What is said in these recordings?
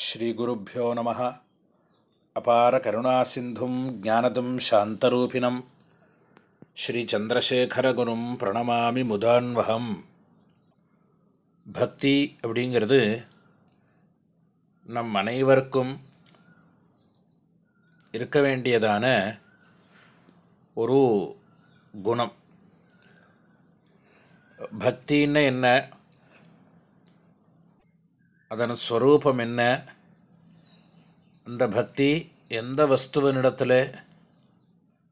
ஸ்ரீகுருப்போ நம. அபார கருணா சிந்தும் ஜானதும் சாந்தரூபிணம். ஸ்ரீச்சந்திரசேகரகுரும் பிரணமாமி முதான்வகம். பக்தி அப்படிங்கிறது நம் அனைவருக்கும் இருக்க வேண்டியதான ஒரு குணம். பக்தின்னு என்ன? அதன் ஸ்வரூபம் என்ன? அந்த பக்தி எந்த வஸ்துவனிடத்தில்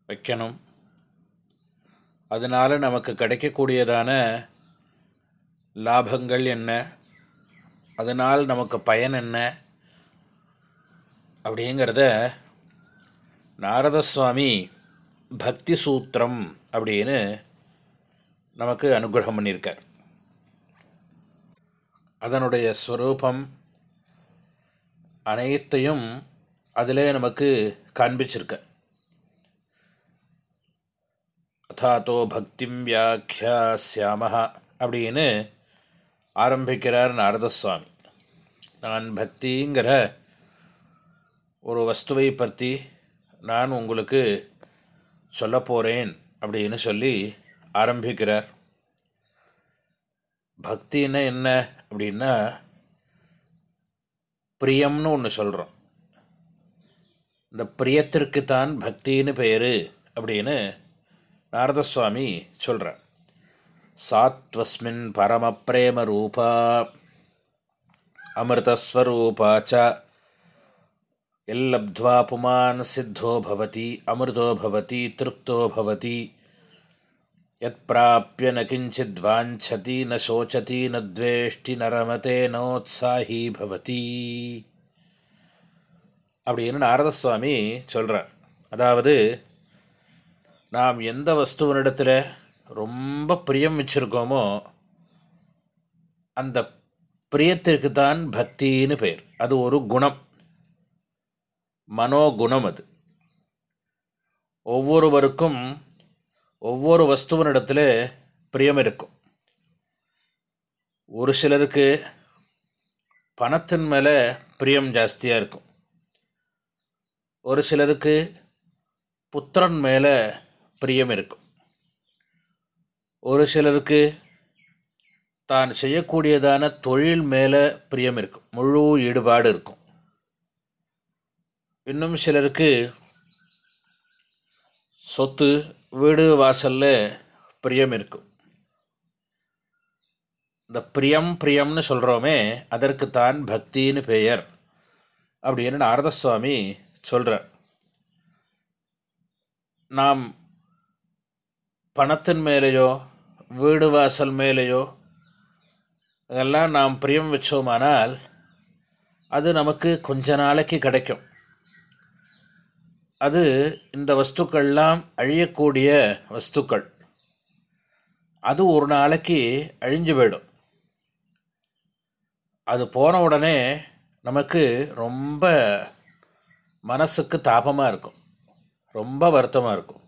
வைக்கணும்? அதனால் நமக்கு கிடைக்கக்கூடியதான லாபங்கள் என்ன? அதனால் நமக்கு பயன் என்ன? அப்படிங்கிறத நாரதசுவாமி பக்தி சூத்திரம் அப்படின்னு நமக்கு அனுகிரகம் பண்ணியிருக்கார். அதனுடைய ஸ்வரூபம் அனைத்தையும் அதிலே நமக்கு காண்பிச்சிருக்க. அதாத்தோ பக்திம் வியாக்கியாசியாம அப்படின்னு ஆரம்பிக்கிறார் நாரதசுவாமி. நான் பக்திங்கிற ஒரு வஸ்துவை பற்றி நான் உங்களுக்கு சொல்ல போகிறேன் அப்படின்னு சொல்லி ஆரம்பிக்கிறார். பக்தின்னா என்ன? அப்படின்னா பிரியம்னு ஒன்று சொல்கிறோம் இந்த பிரியத்திற்கு தான் பக்தின்னு பெயர் அப்படின்னு நாரதசுவாமி சொல்கிறார் சாத்வஸ்மின் பரமப்ரேம ரூபா அமிர்தஸ்வரூபா ச எல்லப்துவா புமான் சித்தோ பவதி அமிர்தோ பவதி திருப்தோ பவதி யத் பிராப்பிய ந கிஞ்சித் வாஞ்சதி ந சோச்சதி ந துவேஷ்டி ந ரமதே நோத்சாஹி பவதி அப்படின்னு நாரதசுவாமி சொல்கிறார் அதாவது நாம் எந்த வஸ்துவனிடத்தில் ரொம்ப பிரியம் வச்சுருக்கோமோ அந்த பிரியத்திற்கு தான் பக்தின்னு பெயர் அது ஒரு குணம். மனோகுணம் அது. ஒவ்வொருவருக்கும் ஒவ்வொரு வஸ்துவனிடத்தில் பிரியம் இருக்கும். ஒரு சிலருக்கு பணத்தின் மேலே பிரியம் ஜாஸ்தியாக இருக்கும். ஒரு சிலருக்கு புத்திரன் மேலே பிரியம் இருக்கும். ஒரு சிலருக்கு தான் செய்யக்கூடியதான தொழில் மேலே பிரியம் இருக்கும். முழு ஈடுபாடு இருக்கும். இன்னும் சிலருக்கு சொத்து வீடு வாசலில் பிரியம் இருக்கும். இந்த பிரியம் பிரியம்னு சொல்கிறோமே அதற்குத்தான் பக்தின்னு பெயர். அப்படின்னு நாரதசுவாமி சொல்கிறார் நாம் பணத்தின் மேலேயோ வீடு வாசல் மேலேயோ அதெல்லாம் நாம் பிரியம் வச்சோமானால் அது நமக்கு கொஞ்ச நாளைக்கு கிடைக்கும். அது இந்த வஸ்துக்கள்லாம் அழியக்கூடிய வஸ்துக்கள். அது ஒரு நாளைக்கு அழிஞ்சு போயிடும். அது போன உடனே நமக்கு ரொம்ப மனசுக்கு தாபமாக இருக்கும். ரொம்ப வருத்தமாக இருக்கும்.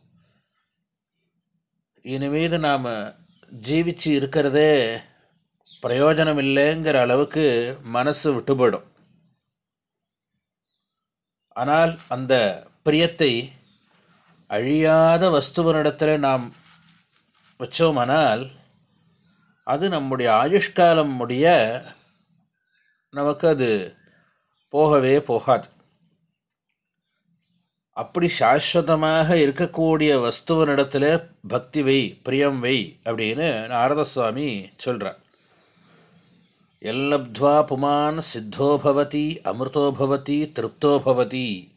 இனிமீது நாம் ஜீவிச்சு இருக்கிறதே பிரயோஜனம் இல்லைங்கிற அளவுக்கு மனசு விட்டு போயிடும். ஆனால் அந்த பிரியத்தை அழியாத வஸ்துவனிடத்தில் நாம் வச்சோமானால் அது நம்முடைய ஆயுஷ்காலம் முடிய நமக்கு அது போகவே போகாது. அப்படி சாஸ்வதமாக இருக்கக்கூடிய வஸ்துவனிடத்தில் பக்தி வை பிரியம் வை அப்படின்னு நாரதசுவாமி சொல்கிறார் எல்லப்த்வா புமான் சித்தோ பவதி அமிர்தோ பவதி திருப்தோ பவதி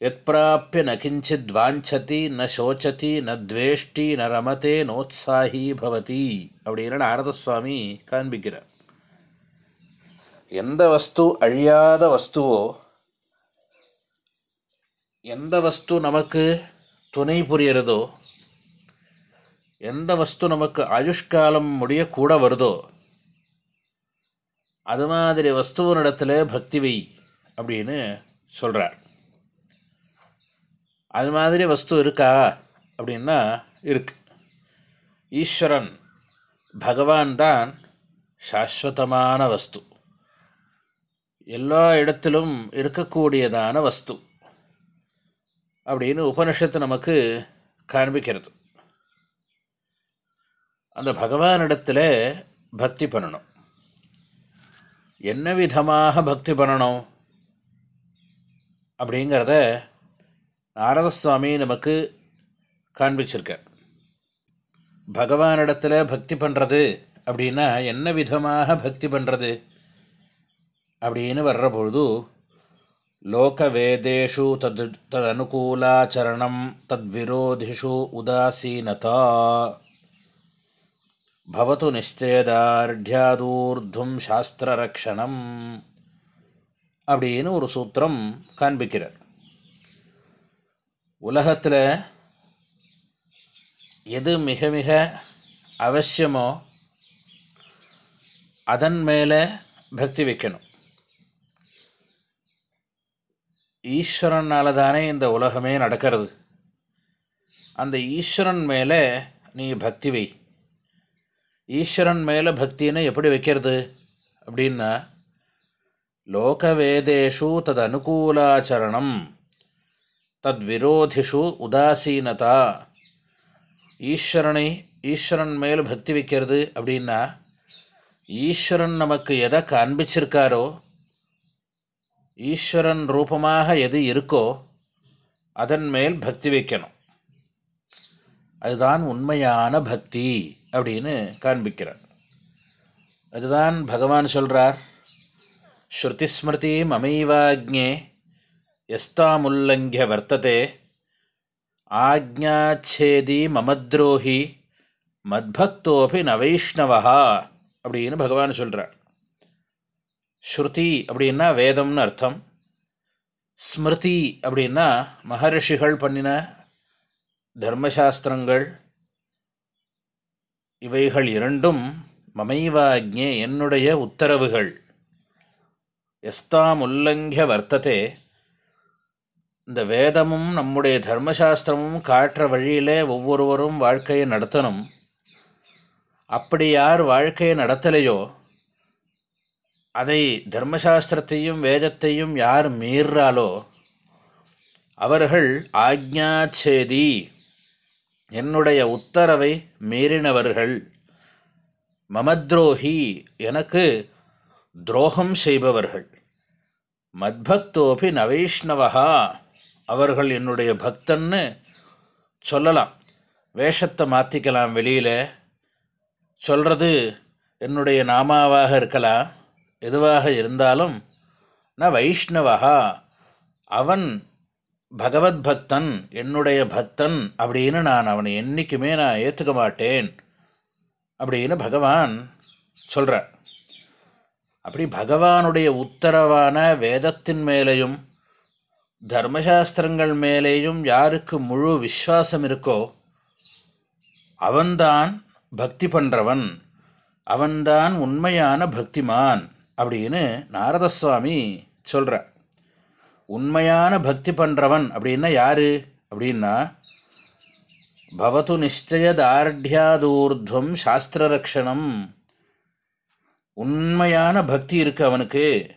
எத்பிராப்பிய ந கிஞ்சித் வாஞ்சதி ந சோச்சதி ந துவேஷ்டி ந ரமதே நோத்சாஹி பவதி அப்படின்னு நாரதசுவாமி காண்பிக்கிறார். எந்த வஸ்து அழியாத வஸ்துவோ எந்த வஸ்து நமக்கு துணை புரியறதோ எந்த வஸ்து நமக்கு ஆயுஷ்காலம் முடிய கூட வருதோ அது மாதிரி வஸ்துவனிடத்தில் பக்தி வை அப்படின்னு சொல்கிறார் அது மாதிரி வஸ்து இருக்கா? அப்படின்னா இருக்கு. ஈஸ்வரன் பகவான் தான் சாஸ்வதமான வஸ்து. எல்லா இடத்திலும் இருக்கக்கூடியதான வஸ்து அப்படின்னு உபனிஷத்து நமக்கு காண்பிக்கிறது. அந்த பகவானிடத்தில் பக்தி பண்ணணும். என்ன விதமாக பக்தி பண்ணணும்? அப்படிங்கிறத நாரதசுவாமி நமக்கு காண்பிச்சிருக்கார் பகவானிடத்தில் பக்தி பண்ணுறது அப்படின்னா என்ன விதமாக பக்தி பண்ணுறது அப்படின்னு வர்ற பொழுது லோகவேதேஷு தத் ததனுகூலாச்சரணம் தத்விரோதிஷு உதாசீனதா. பவத்து நிச்சயதார்டியாதூர்தும் சாஸ்திரரக்ஷணம் அப்படின்னு ஒரு சூத்திரம் காண்பிக்கிறார். உலகத்தில் எது மிக மிக அவசியமோ அதன் மேலே பக்தி வைக்கணும். ஈஸ்வரனால் தானே இந்த உலகமே நடக்கிறது. அந்த ஈஸ்வரன் மேலே நீ பக்தி வை. ஈஸ்வரன் மேலே பக்தின்னு எப்படி வைக்கிறது? அப்படின்னா லோகவேதேஷு தது அனுகூலாச்சரணம் தத்விரோதிஷு உதாசீனதா. ஈஸ்வரனை ஈஸ்வரன் மேல் பக்தி வைக்கிறது அப்படின்னா ஈஸ்வரன் நமக்கு எதை காண்பிச்சிருக்காரோ ஈஸ்வரன் ரூபமாக எது இருக்கோ அதன் மேல் பக்தி வைக்கணும். அதுதான் உண்மையான பக்தி அப்படின்னு காண்பிக்கிறார். அதுதான் பகவான் சொல்கிறார் ஸ்ருதிஸ்மிருதி மமைவாக்ஞே எஸ்தாமுல்லங்கிய வர்த்ததே. ஆக்ஞாச்சேதி மமத்ரோஹி மத்பக்தோபி நவைஷ்ணவா அப்படின்னு பகவான் சொல்கிறார் ஸ்ருதி அப்படின்னா வேதம்னு அர்த்தம். ஸ்மிருதி அப்படின்னா மகர்ஷிகள் பண்ணின தர்மசாஸ்திரங்கள். இவைகள் இரண்டும் மமைவாக்ஞே என்னுடைய உத்தரவுகள். எஸ்தாம் உல்லங்கிய வர்த்ததே. இந்த வேதமும் நம்முடைய தர்மசாஸ்திரமும் காட்டுற வழியிலே ஒவ்வொருவரும் வாழ்க்கையை நடத்தணும். அப்படி யார் வாழ்க்கையை நடத்தலையோ அதை தர்மசாஸ்திரத்தையும் வேதத்தையும் யார் மீறாலோ அவர்கள் ஆக்ஞாச்சேதி என்னுடைய உத்தரவை மீறினவர்கள். மமத்ரோஹி எனக்கு துரோகம் செய்பவர்கள். மத்பக்தோபி நவைஷ்ணவகா அவர்கள் என்னுடைய பக்தன்னு சொல்லலாம். வேஷத்தை மாற்றிக்கலாம் வெளியில். சொல்கிறது என்னுடைய நாமாவாக இருக்கலாம். எதுவாக இருந்தாலும் ந வைஷ்ணவா அவன் பகவத் பக்தன் என்னுடைய பக்தன் அப்படின்னு நான் அவனை என்றைக்குமே நான் ஏற்றுக்க மாட்டேன் அப்படின்னு பகவான் சொல்கிறார் அப்படி பகவானுடைய உத்தரவான வேதத்தின் மேலேயும் தர்மசாஸ்திரங்கள் மேலேயும் யாருக்கு முழு விஸ்வாசம் இருக்கோ அவன்தான் பக்தி பண்ணுறவன் அவன்தான் உண்மையான பக்திமான் அப்படின்னு நாரதசுவாமி சொல்கிறார் உண்மையான பக்தி பண்ணுறவன் அப்படின்னா யார்? அப்படின்னா பவத்து நிச்சயதார்டியாதூர்துவம் சாஸ்திரரக்ஷணம். உண்மையான பக்தி இருக்குது அவனுக்கு.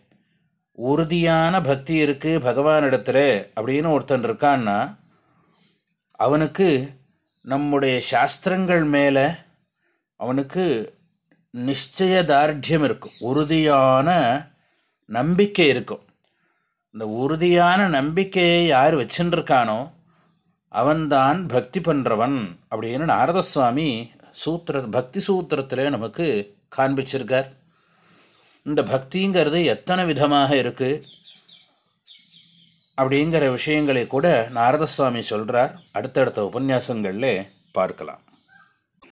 உறுதியான பக்தி இருக்குது பகவானிடத்தில் அப்படின்னு ஒருத்தன் இருக்கான்னா அவனுக்கு நம்முடைய சாஸ்திரங்கள் மேலே அவனுக்கு நிச்சய தார்டியம் இருக்கும். உறுதியான நம்பிக்கை இருக்கும். இந்த உறுதியான நம்பிக்கையை யார் வச்சுருக்கானோ அவன்தான் பக்தி பண்ணுறவன் அப்படின்னு நாரதசுவாமி சூத்திர பக்தி சூத்திரத்தில் நமக்கு காண்பிச்சிருக்கார். இந்த பக்திங்கிறது எத்தனை விதமாக இருக்குது அப்படிங்கிற விஷயங்களை கூட நாரதசுவாமி சொல்கிறார் அடுத்தடுத்த உபன்யாசங்களில் பார்க்கலாம்.